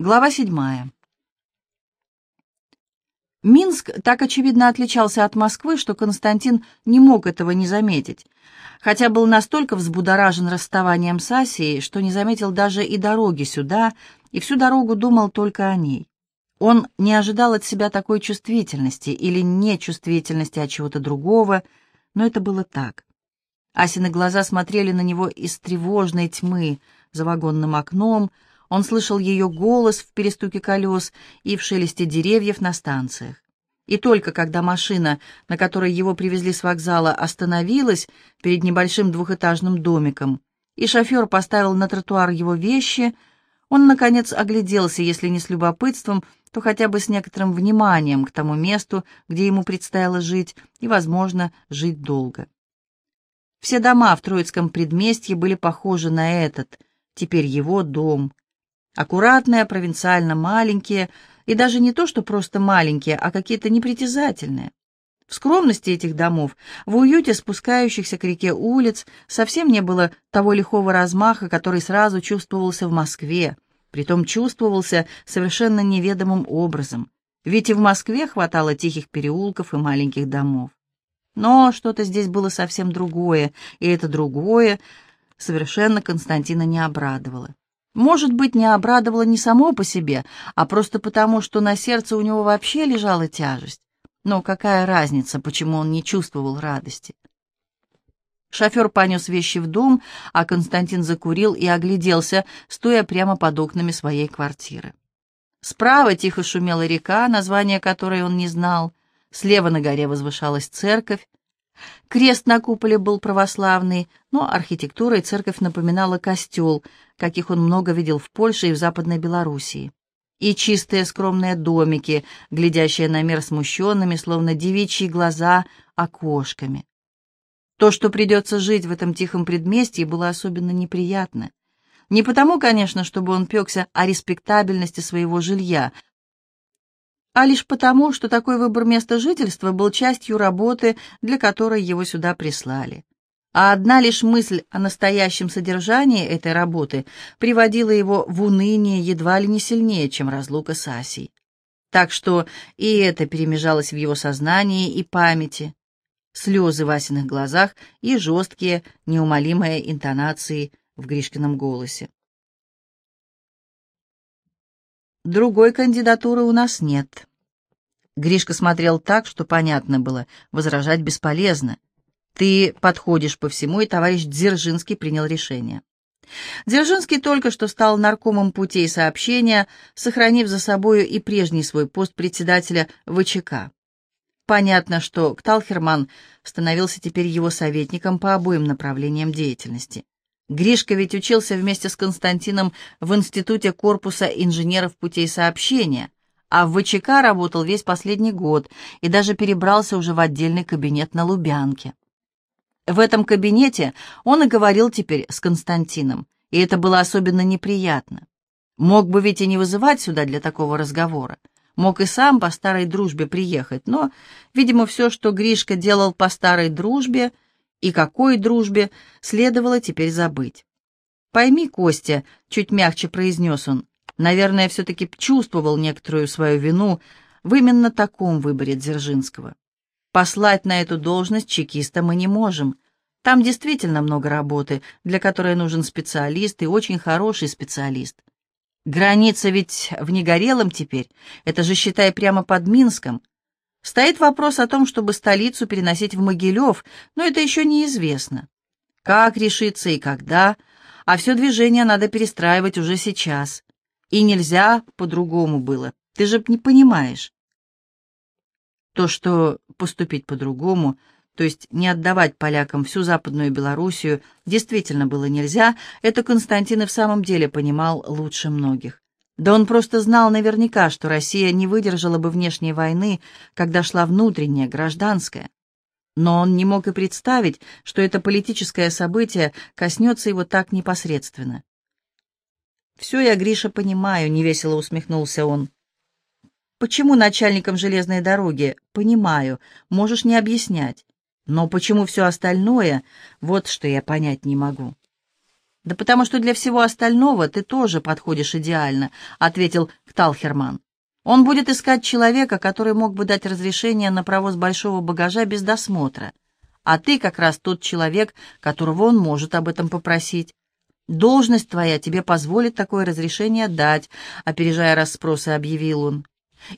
Глава седьмая. Минск так очевидно отличался от Москвы, что Константин не мог этого не заметить, хотя был настолько взбудоражен расставанием с Асией, что не заметил даже и дороги сюда, и всю дорогу думал только о ней. Он не ожидал от себя такой чувствительности или нечувствительности от чего-то другого, но это было так. Асины глаза смотрели на него из тревожной тьмы за вагонным окном, он слышал ее голос в перестуке колес и в шелесте деревьев на станциях. И только когда машина, на которой его привезли с вокзала, остановилась перед небольшим двухэтажным домиком, и шофер поставил на тротуар его вещи, он, наконец, огляделся, если не с любопытством, то хотя бы с некоторым вниманием к тому месту, где ему предстояло жить, и, возможно, жить долго. Все дома в Троицком предместье были похожи на этот, теперь его дом, Аккуратные, провинциально маленькие, и даже не то, что просто маленькие, а какие-то непритязательные. В скромности этих домов, в уюте спускающихся к реке улиц, совсем не было того лихого размаха, который сразу чувствовался в Москве, притом чувствовался совершенно неведомым образом, ведь и в Москве хватало тихих переулков и маленьких домов. Но что-то здесь было совсем другое, и это другое совершенно Константина не обрадовало. Может быть, не обрадовало не само по себе, а просто потому, что на сердце у него вообще лежала тяжесть. Но какая разница, почему он не чувствовал радости? Шофер понес вещи в дом, а Константин закурил и огляделся, стоя прямо под окнами своей квартиры. Справа тихо шумела река, название которой он не знал. Слева на горе возвышалась церковь. Крест на куполе был православный, но архитектурой церковь напоминала костел, каких он много видел в Польше и в Западной Белоруссии. И чистые скромные домики, глядящие на мир смущенными, словно девичьи глаза, окошками. То, что придется жить в этом тихом предместье, было особенно неприятно. Не потому, конечно, чтобы он пекся о респектабельности своего жилья, а лишь потому, что такой выбор места жительства был частью работы, для которой его сюда прислали. А одна лишь мысль о настоящем содержании этой работы приводила его в уныние едва ли не сильнее, чем разлука с Асей. Так что и это перемежалось в его сознании и памяти. Слезы в Асиных глазах и жесткие, неумолимые интонации в Гришкином голосе. Другой кандидатуры у нас нет. Гришка смотрел так, что понятно было, возражать бесполезно. Ты подходишь по всему, и товарищ Дзержинский принял решение. Дзержинский только что стал наркомом путей сообщения, сохранив за собою и прежний свой пост председателя ВЧК. Понятно, что Кталхерман становился теперь его советником по обоим направлениям деятельности. Гришка ведь учился вместе с Константином в Институте корпуса инженеров путей сообщения, а в ВЧК работал весь последний год и даже перебрался уже в отдельный кабинет на Лубянке. В этом кабинете он и говорил теперь с Константином, и это было особенно неприятно. Мог бы ведь и не вызывать сюда для такого разговора. Мог и сам по старой дружбе приехать, но, видимо, все, что Гришка делал по старой дружбе и какой дружбе, следовало теперь забыть. «Пойми, Костя», — чуть мягче произнес он, наверное, все-таки чувствовал некоторую свою вину в именно таком выборе Дзержинского. Послать на эту должность чекиста мы не можем. Там действительно много работы, для которой нужен специалист и очень хороший специалист. Граница ведь в Негорелом теперь, это же, считай, прямо под Минском. Стоит вопрос о том, чтобы столицу переносить в Могилев, но это еще неизвестно. Как решиться и когда, а все движение надо перестраивать уже сейчас. И нельзя по-другому было, ты же не понимаешь. То, что поступить по-другому, то есть не отдавать полякам всю Западную Белоруссию, действительно было нельзя, это Константин и в самом деле понимал лучше многих. Да он просто знал наверняка, что Россия не выдержала бы внешней войны, когда шла внутренняя, гражданская. Но он не мог и представить, что это политическое событие коснется его так непосредственно. «Все я, Гриша, понимаю», — невесело усмехнулся он. «Почему начальником железной дороги? Понимаю, можешь не объяснять. Но почему все остальное? Вот что я понять не могу». «Да потому что для всего остального ты тоже подходишь идеально», — ответил Кталхерман. «Он будет искать человека, который мог бы дать разрешение на провоз большого багажа без досмотра. А ты как раз тот человек, которого он может об этом попросить. Должность твоя тебе позволит такое разрешение дать», — опережая расспросы, объявил он.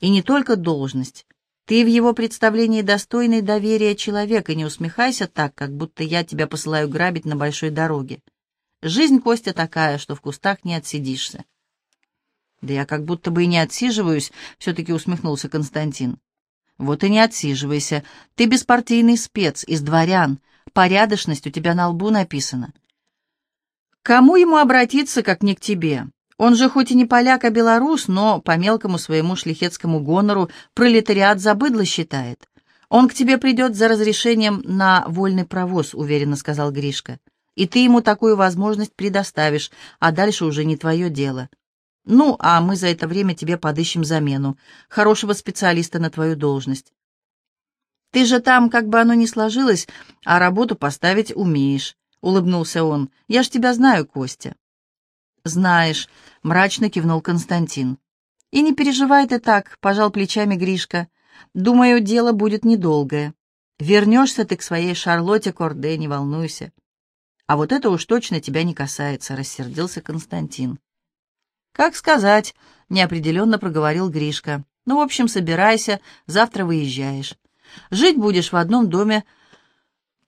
«И не только должность. Ты в его представлении достойный доверия человек, и не усмехайся так, как будто я тебя посылаю грабить на большой дороге. Жизнь, Костя, такая, что в кустах не отсидишься. Да я как будто бы и не отсиживаюсь, все-таки усмехнулся Константин. Вот и не отсиживайся. Ты беспартийный спец, из дворян. Порядочность у тебя на лбу написана. Кому ему обратиться, как не к тебе? Он же хоть и не поляк, а белорус, но по мелкому своему шляхетскому гонору пролетариат за быдло считает. Он к тебе придет за разрешением на вольный провоз, уверенно сказал Гришка. И ты ему такую возможность предоставишь, а дальше уже не твое дело. Ну, а мы за это время тебе подыщем замену, хорошего специалиста на твою должность. Ты же там, как бы оно ни сложилось, а работу поставить умеешь, — улыбнулся он. Я ж тебя знаю, Костя. «Знаешь», — мрачно кивнул Константин. «И не переживай ты так», — пожал плечами Гришка. «Думаю, дело будет недолгое. Вернешься ты к своей Шарлотте Корде, не волнуйся». «А вот это уж точно тебя не касается», — рассердился Константин. «Как сказать», — неопределенно проговорил Гришка. «Ну, в общем, собирайся, завтра выезжаешь. Жить будешь в одном доме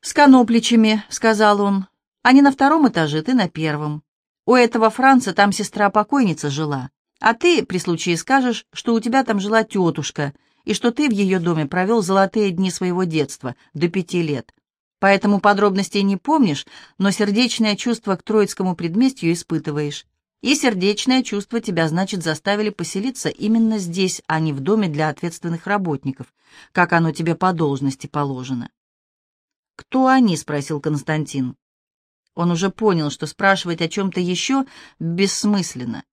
с конопличами», — сказал он. «А не на втором этаже, ты на первом. У этого Франца там сестра-покойница жила, а ты при случае скажешь, что у тебя там жила тетушка, и что ты в ее доме провел золотые дни своего детства, до пяти лет. Поэтому подробностей не помнишь, но сердечное чувство к троицкому предместью испытываешь. И сердечное чувство тебя, значит, заставили поселиться именно здесь, а не в доме для ответственных работников, как оно тебе по должности положено. «Кто они?» — спросил Константин. Он уже понял, что спрашивать о чем-то еще бессмысленно.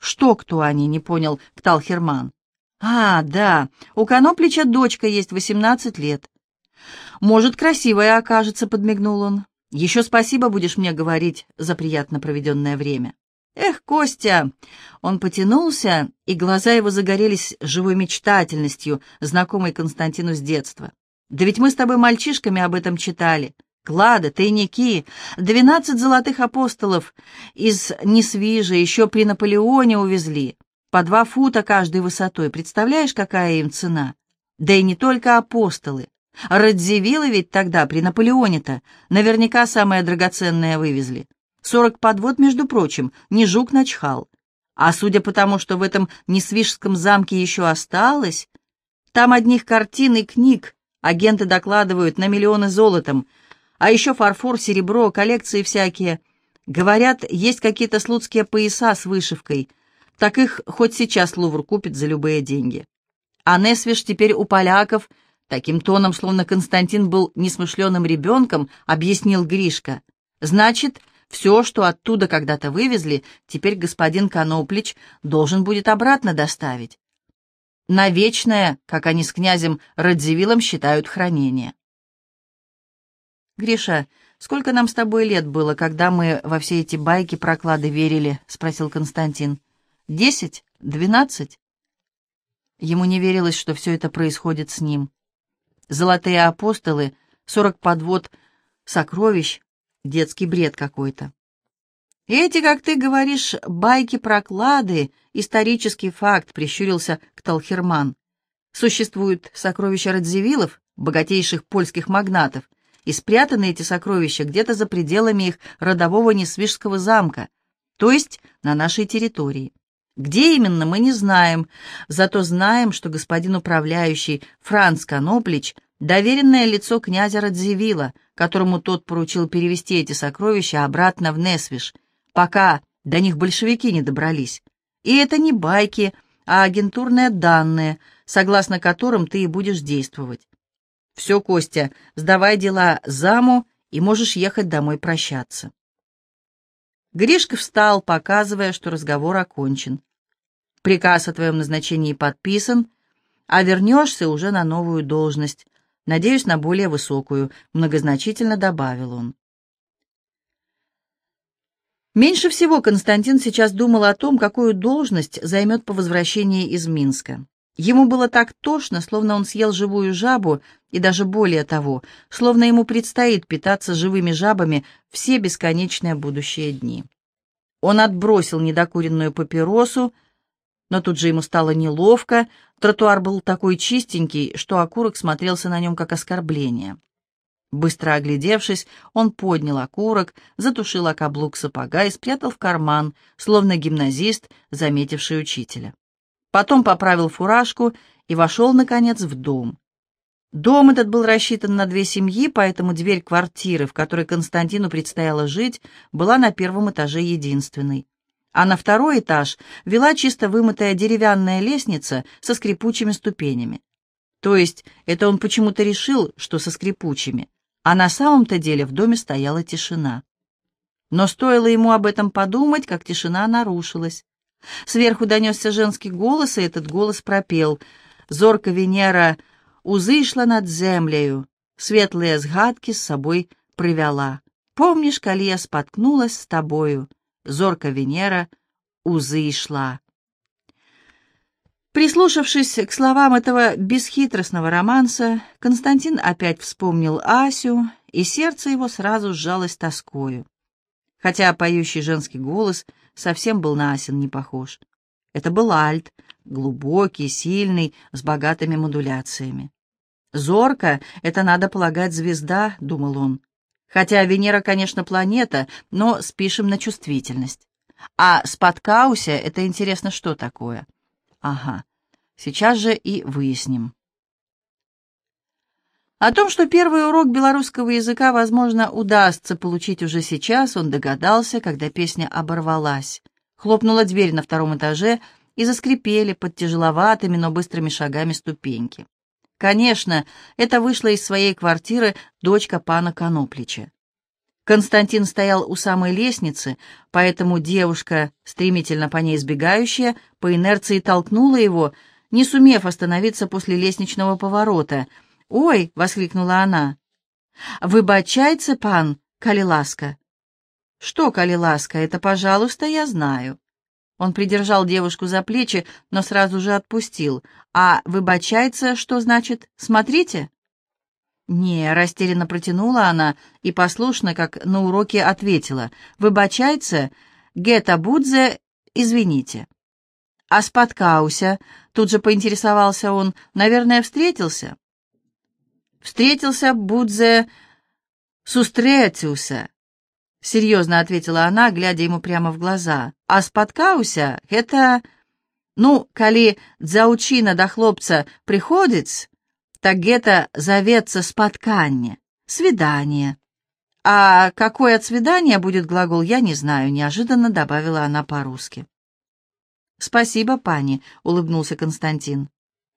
«Что кто они?» — не понял Кталхерман. «А, да, у Коноплича дочка есть, восемнадцать лет». «Может, красивая окажется», — подмигнул он. «Еще спасибо будешь мне говорить за приятно проведенное время». «Эх, Костя!» Он потянулся, и глаза его загорелись живой мечтательностью, знакомой Константину с детства. «Да ведь мы с тобой мальчишками об этом читали. Клады, тайники, двенадцать золотых апостолов из Несвижа еще при Наполеоне увезли. По два фута каждой высотой. Представляешь, какая им цена? Да и не только апостолы. Радзивиллы ведь тогда, при Наполеоне-то, наверняка самое драгоценное вывезли. Сорок подвод, между прочим, не жук начхал. А судя по тому, что в этом Несвижском замке еще осталось, там одних картин и книг, агенты докладывают, на миллионы золотом — а еще фарфор, серебро, коллекции всякие. Говорят, есть какие-то слуцкие пояса с вышивкой. Так их хоть сейчас Лувр купит за любые деньги. А Несвиш теперь у поляков, таким тоном, словно Константин был несмышленым ребенком, объяснил Гришка. Значит, все, что оттуда когда-то вывезли, теперь господин Коноплич должен будет обратно доставить. На вечное, как они с князем Радзивиллом считают хранение. «Гриша, сколько нам с тобой лет было, когда мы во все эти байки-проклады верили?» — спросил Константин. «Десять? Двенадцать?» Ему не верилось, что все это происходит с ним. Золотые апостолы, сорок подвод, сокровищ, детский бред какой-то. «Эти, как ты говоришь, байки-проклады, исторический факт», — прищурился Кталхерман. «Существуют сокровища Радзивиллов, богатейших польских магнатов, и спрятаны эти сокровища где-то за пределами их родового Несвижского замка, то есть на нашей территории. Где именно, мы не знаем, зато знаем, что господин управляющий Франц Коноплич – доверенное лицо князя Радзивилла, которому тот поручил перевести эти сокровища обратно в Несвиж, пока до них большевики не добрались. И это не байки, а агентурные данные, согласно которым ты и будешь действовать. «Все, Костя, сдавай дела заму, и можешь ехать домой прощаться». Гришка встал, показывая, что разговор окончен. «Приказ о твоем назначении подписан, а вернешься уже на новую должность, надеюсь, на более высокую», — многозначительно добавил он. Меньше всего Константин сейчас думал о том, какую должность займет по возвращении из Минска. Ему было так тошно, словно он съел живую жабу, и даже более того, словно ему предстоит питаться живыми жабами все бесконечные будущие дни. Он отбросил недокуренную папиросу, но тут же ему стало неловко, тротуар был такой чистенький, что окурок смотрелся на нем как оскорбление. Быстро оглядевшись, он поднял окурок, затушил о каблук сапога и спрятал в карман, словно гимназист, заметивший учителя. Потом поправил фуражку и вошел, наконец, в дом. Дом этот был рассчитан на две семьи, поэтому дверь квартиры, в которой Константину предстояло жить, была на первом этаже единственной. А на второй этаж вела чисто вымытая деревянная лестница со скрипучими ступенями. То есть это он почему-то решил, что со скрипучими а на самом-то деле в доме стояла тишина. Но стоило ему об этом подумать, как тишина нарушилась. Сверху донесся женский голос, и этот голос пропел. «Зорка Венера узышла над землею, светлые сгадки с собой привела. Помнишь, коли я споткнулась с тобою, зорка Венера узышла». Прислушавшись к словам этого бесхитростного романса, Константин опять вспомнил Асю, и сердце его сразу сжалось тоскою. Хотя поющий женский голос совсем был на Асин не похож. Это был альт, глубокий, сильный, с богатыми модуляциями. «Зорка — это, надо полагать, звезда», — думал он. Хотя Венера, конечно, планета, но спишем на чувствительность. А Спаткауся — это интересно, что такое? Ага, сейчас же и выясним. О том, что первый урок белорусского языка, возможно, удастся получить уже сейчас, он догадался, когда песня оборвалась. Хлопнула дверь на втором этаже, и заскрипели под тяжеловатыми, но быстрыми шагами ступеньки. Конечно, это вышла из своей квартиры дочка пана Коноплича. Константин стоял у самой лестницы, поэтому девушка, стремительно по ней сбегающая, по инерции толкнула его, не сумев остановиться после лестничного поворота. «Ой!» — воскликнула она. «Выбачайте, пан, Калиласка». «Что, Калиласка, это, пожалуйста, я знаю». Он придержал девушку за плечи, но сразу же отпустил. «А выбачается, что значит «смотрите»?» «Не», — растерянно протянула она и послушно, как на уроке, ответила. «Выбачается, Гета Будзе, извините». «А споткауся?» — тут же поинтересовался он. «Наверное, встретился?» «Встретился Будзе сустретился», — серьезно ответила она, глядя ему прямо в глаза. «А споткауся — это...» «Ну, коли дзаучина до хлопца приходит, так это зоветься спотканье, свидание. А какой от свидания будет глагол, я не знаю, неожиданно добавила она по-русски. «Спасибо, пани», — улыбнулся Константин.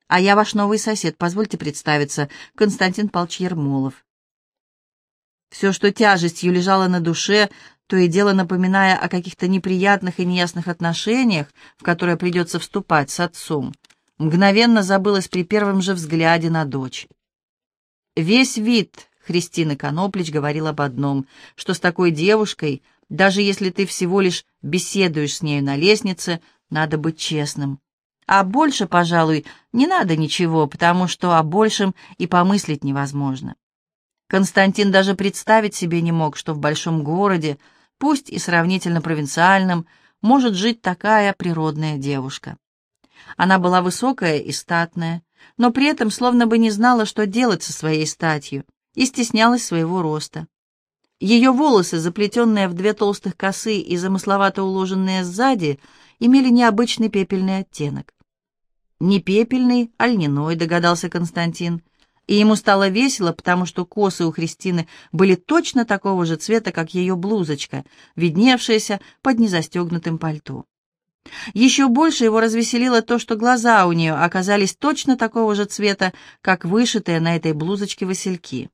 «А я ваш новый сосед, позвольте представиться, Константин Палч Ермолов». Все, что тяжестью лежало на душе, то и дело напоминая о каких-то неприятных и неясных отношениях, в которые придется вступать с отцом, мгновенно забылась при первом же взгляде на дочь. Весь вид Христины Коноплич говорил об одном, что с такой девушкой, даже если ты всего лишь беседуешь с нею на лестнице, надо быть честным. А больше, пожалуй, не надо ничего, потому что о большем и помыслить невозможно. Константин даже представить себе не мог, что в большом городе, пусть и сравнительно провинциальном, может жить такая природная девушка. Она была высокая и статная, но при этом словно бы не знала, что делать со своей статью, и стеснялась своего роста. Ее волосы, заплетенные в две толстых косы и замысловато уложенные сзади, имели необычный пепельный оттенок. Не пепельный, а льняной, догадался Константин, и ему стало весело, потому что косы у Христины были точно такого же цвета, как ее блузочка, видневшаяся под незастегнутым пальто. Еще больше его развеселило то, что глаза у нее оказались точно такого же цвета, как вышитые на этой блузочке васильки.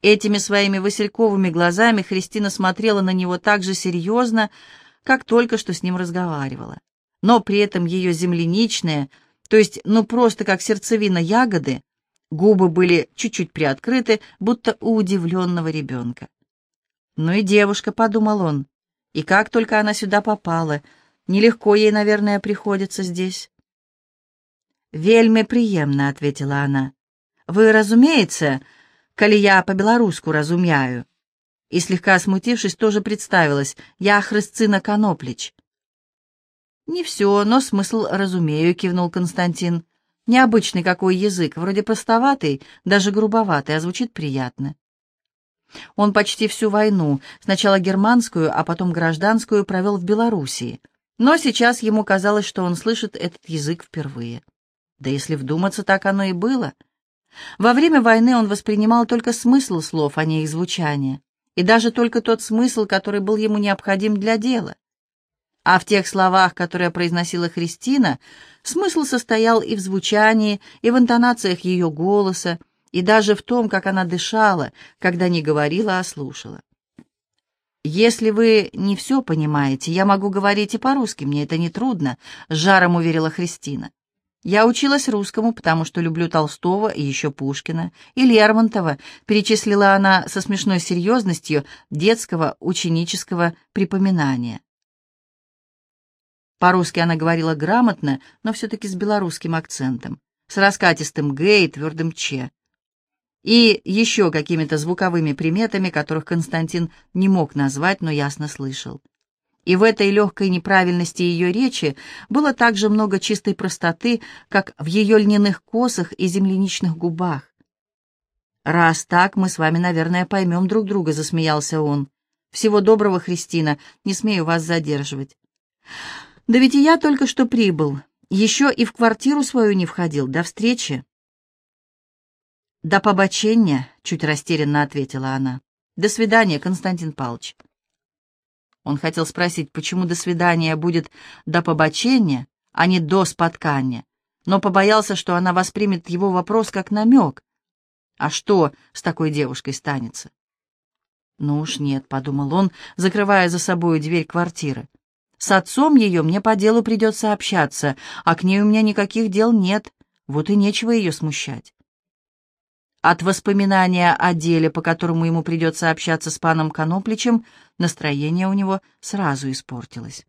Этими своими васильковыми глазами Христина смотрела на него так же серьезно, как только что с ним разговаривала. Но при этом ее земляничные, то есть ну просто как сердцевина ягоды, губы были чуть-чуть приоткрыты, будто у удивленного ребенка. «Ну и девушка», — подумал он, И как только она сюда попала, нелегко ей, наверное, приходится здесь. «Вельми приемно», — ответила она. «Вы, разумеется, коли я по-белоруску разумяю». И, слегка смутившись, тоже представилась. «Я Хрысцина Коноплич». «Не все, но смысл разумею», — кивнул Константин. «Необычный какой язык, вроде простоватый, даже грубоватый, а звучит приятно». Он почти всю войну, сначала германскую, а потом гражданскую, провел в Белоруссии. Но сейчас ему казалось, что он слышит этот язык впервые. Да если вдуматься, так оно и было. Во время войны он воспринимал только смысл слов, а не их звучание, и даже только тот смысл, который был ему необходим для дела. А в тех словах, которые произносила Христина, смысл состоял и в звучании, и в интонациях ее голоса, и даже в том, как она дышала, когда не говорила, а слушала. «Если вы не все понимаете, я могу говорить и по-русски, мне это не трудно», — жаром уверила Христина. «Я училась русскому, потому что люблю Толстого и еще Пушкина, и Лермонтова», — перечислила она со смешной серьезностью детского ученического припоминания. По-русски она говорила грамотно, но все-таки с белорусским акцентом, с раскатистым «г» и твердым «ч». И еще какими-то звуковыми приметами, которых Константин не мог назвать, но ясно слышал. И в этой легкой неправильности ее речи было так же много чистой простоты, как в ее льняных косах и земляничных губах. «Раз так, мы с вами, наверное, поймем друг друга», — засмеялся он. «Всего доброго, Христина, не смею вас задерживать». «Да ведь и я только что прибыл. Еще и в квартиру свою не входил. До встречи». «До побочения», — чуть растерянно ответила она. «До свидания, Константин Павлович». Он хотел спросить, почему «до свидания» будет «до побочения», а не «до споткания», но побоялся, что она воспримет его вопрос как намек. А что с такой девушкой станется? «Ну уж нет», — подумал он, закрывая за собой дверь квартиры. С отцом ее мне по делу придется общаться, а к ней у меня никаких дел нет, вот и нечего ее смущать. От воспоминания о деле, по которому ему придется общаться с паном Конопличем, настроение у него сразу испортилось.